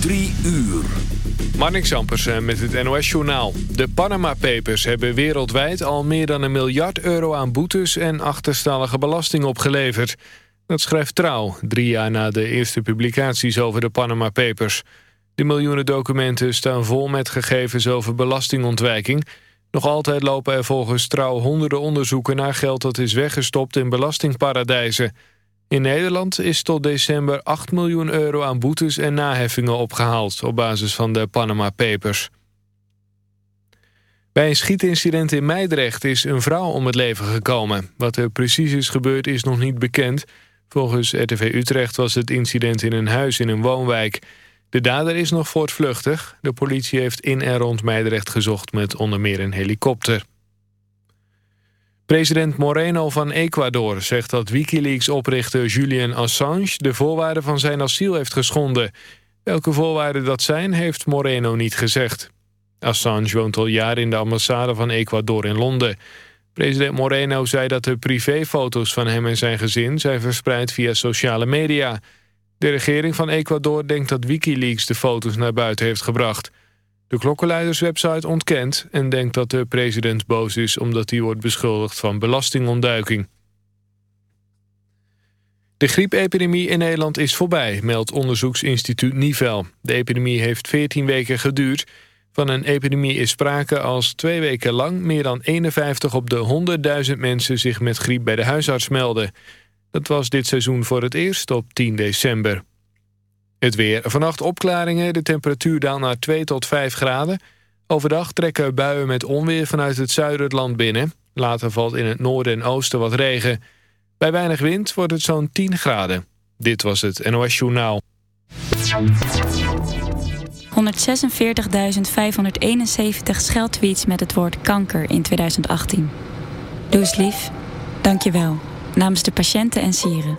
Drie uur. Marnix Zampersen met het NOS-journaal. De Panama Papers hebben wereldwijd al meer dan een miljard euro aan boetes... en achterstallige belasting opgeleverd. Dat schrijft Trouw, drie jaar na de eerste publicaties over de Panama Papers. De miljoenen documenten staan vol met gegevens over belastingontwijking. Nog altijd lopen er volgens Trouw honderden onderzoeken naar geld... dat is weggestopt in belastingparadijzen... In Nederland is tot december 8 miljoen euro aan boetes en naheffingen opgehaald... op basis van de Panama Papers. Bij een schietincident in Meidrecht is een vrouw om het leven gekomen. Wat er precies is gebeurd is nog niet bekend. Volgens RTV Utrecht was het incident in een huis in een woonwijk. De dader is nog voortvluchtig. De politie heeft in en rond Meidrecht gezocht met onder meer een helikopter. President Moreno van Ecuador zegt dat Wikileaks-oprichter Julian Assange... de voorwaarden van zijn asiel heeft geschonden. Welke voorwaarden dat zijn, heeft Moreno niet gezegd. Assange woont al jaren in de ambassade van Ecuador in Londen. President Moreno zei dat de privéfoto's van hem en zijn gezin... zijn verspreid via sociale media. De regering van Ecuador denkt dat Wikileaks de foto's naar buiten heeft gebracht... De klokkenluiderswebsite ontkent en denkt dat de president boos is... omdat hij wordt beschuldigd van belastingontduiking. De griepepidemie in Nederland is voorbij, meldt onderzoeksinstituut Nivel. De epidemie heeft 14 weken geduurd. Van een epidemie is sprake als twee weken lang... meer dan 51 op de 100.000 mensen zich met griep bij de huisarts melden. Dat was dit seizoen voor het eerst op 10 december. Het weer. Vannacht opklaringen. De temperatuur daalt naar 2 tot 5 graden. Overdag trekken buien met onweer vanuit het zuiden het land binnen. Later valt in het noorden en oosten wat regen. Bij weinig wind wordt het zo'n 10 graden. Dit was het NOS Journaal. 146.571 scheldtweets met het woord kanker in 2018. Doe eens lief. Dank je wel. Namens de patiënten en sieren.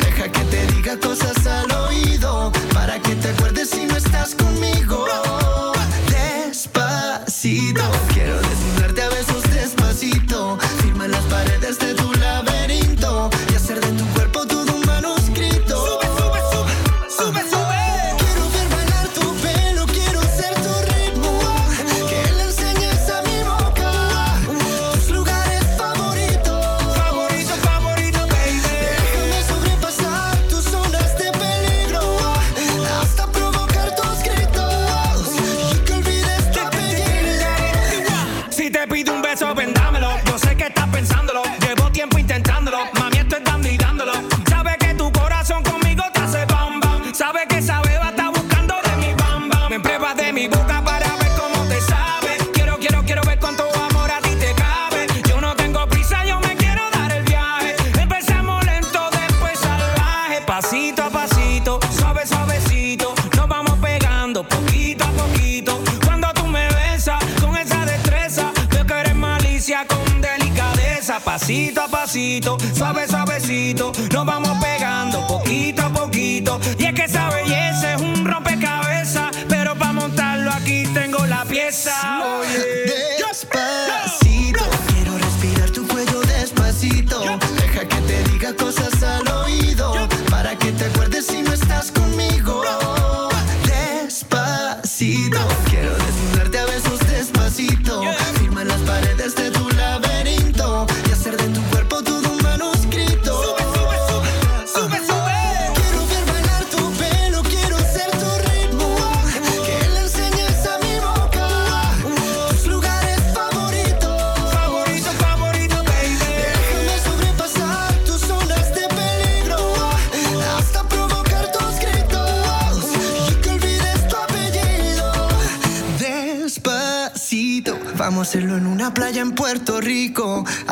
Deja que te diga cosas al oído.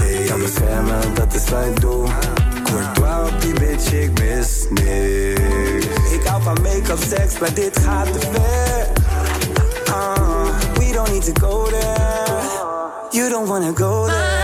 Hey, beschermen, dat is mijn doel. Courtois op die bitch, ik mis niks. Ik hou van make-up, seks, maar dit gaat te ver. Uh, we don't need to go there. You don't wanna go there.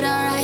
it alright.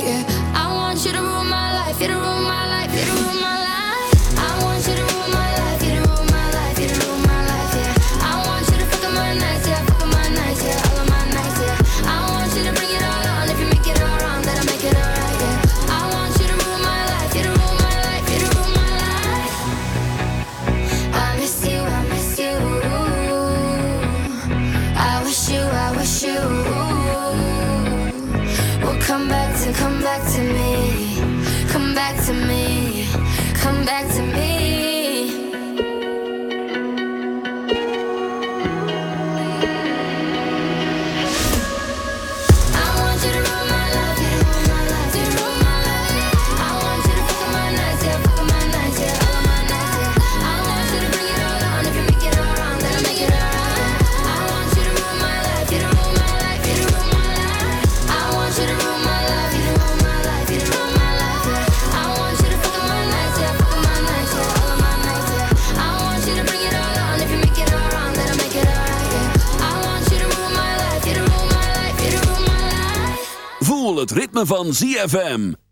ritme van ZFM.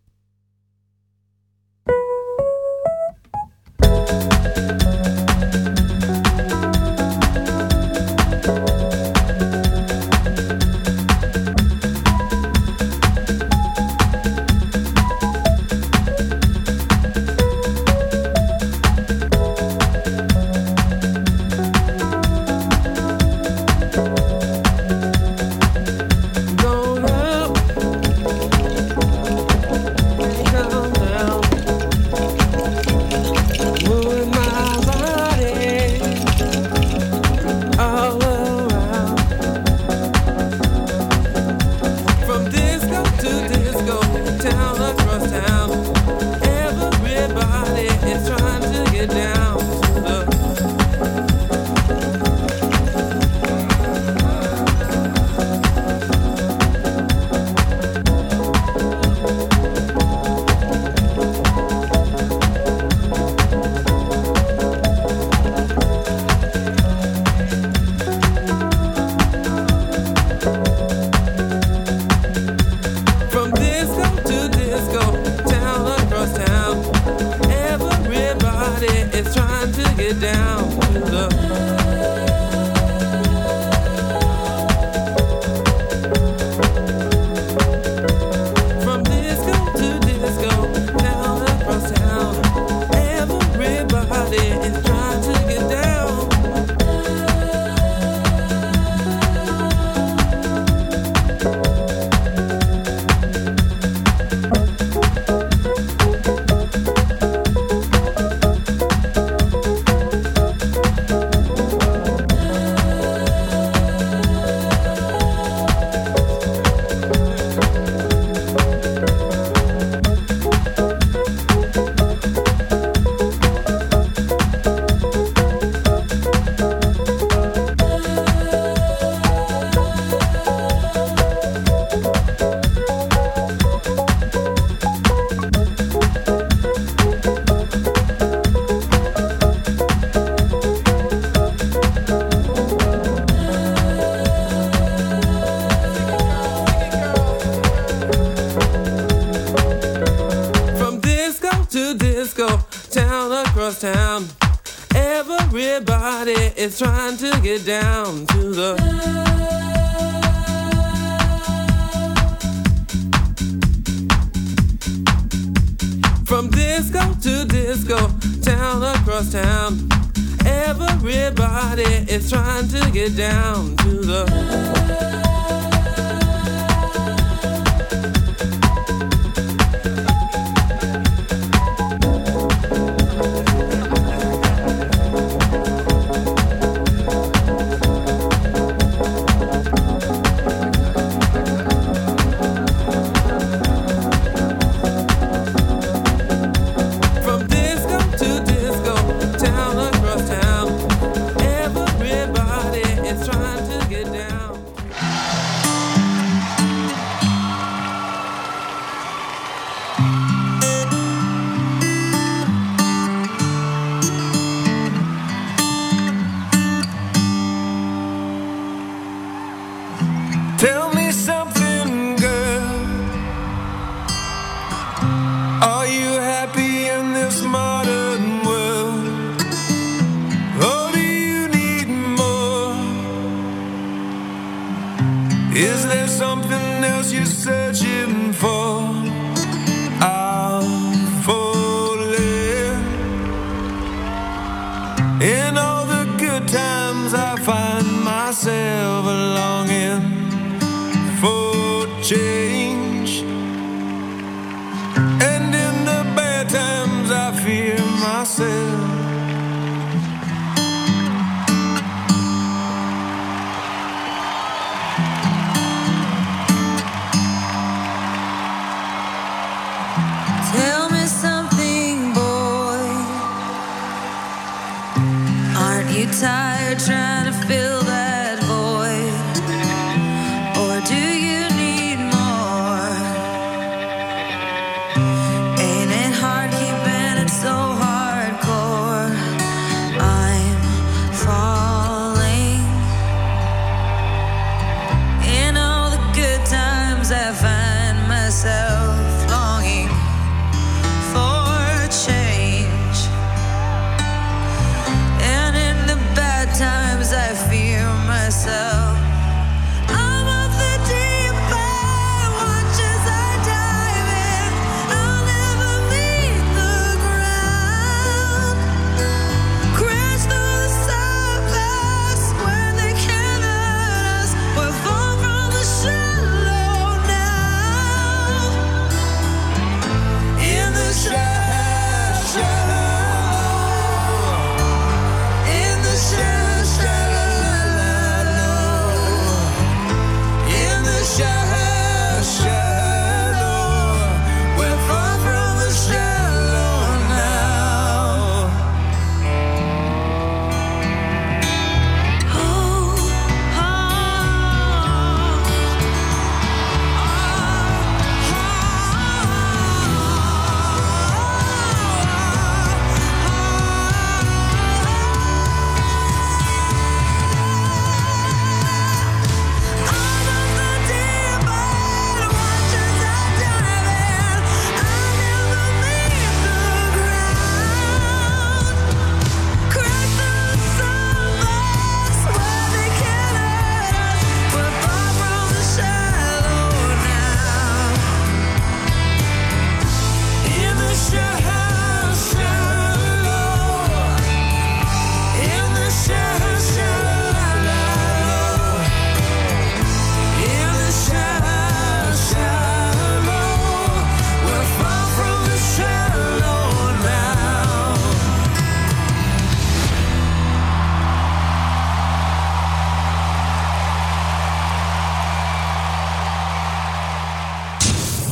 down.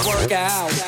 I, work out.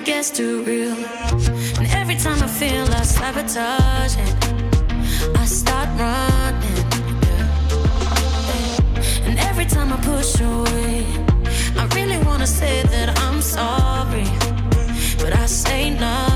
it gets too real. And every time I feel like sabotaging, I start running. And every time I push away, I really wanna say that I'm sorry, but I say nothing.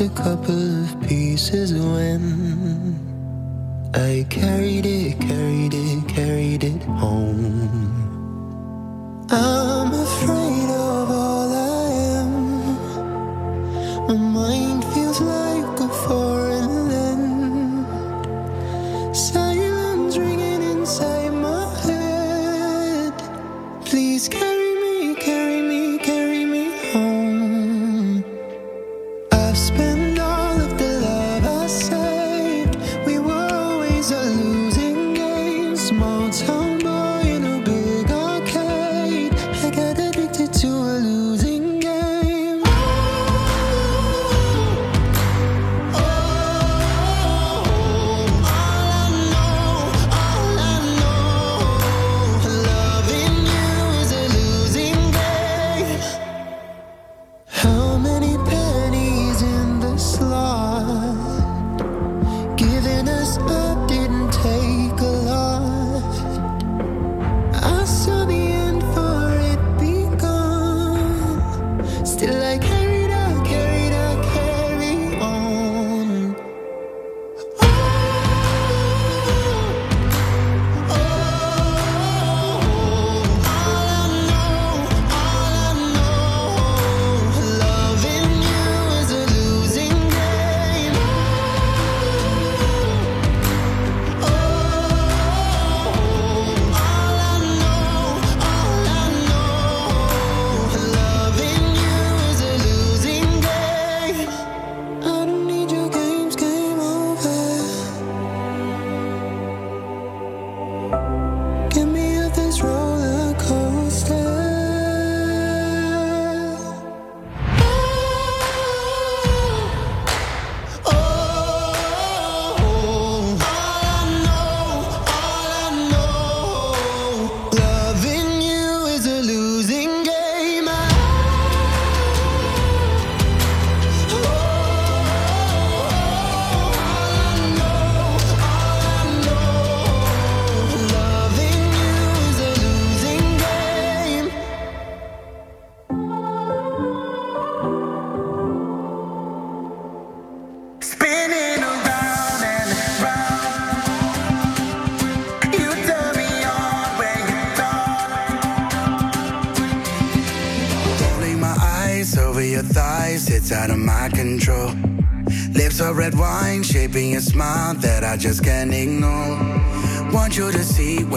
a couple of pieces when I carried it.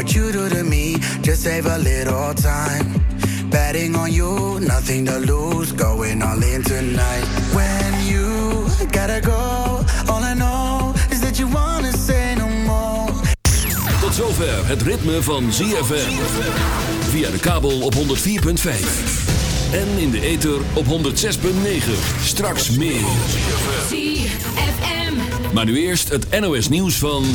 what you do to me. Just save a little time. Betting on you, nothing to lose. Going all in tonight. When you gotta go, all I know is that you wanna say no more. Tot zover het ritme van ZFM. Via de kabel op 104.5. En in de ether op 106.9. Straks meer. ZFM. Maar nu eerst het NOS nieuws van...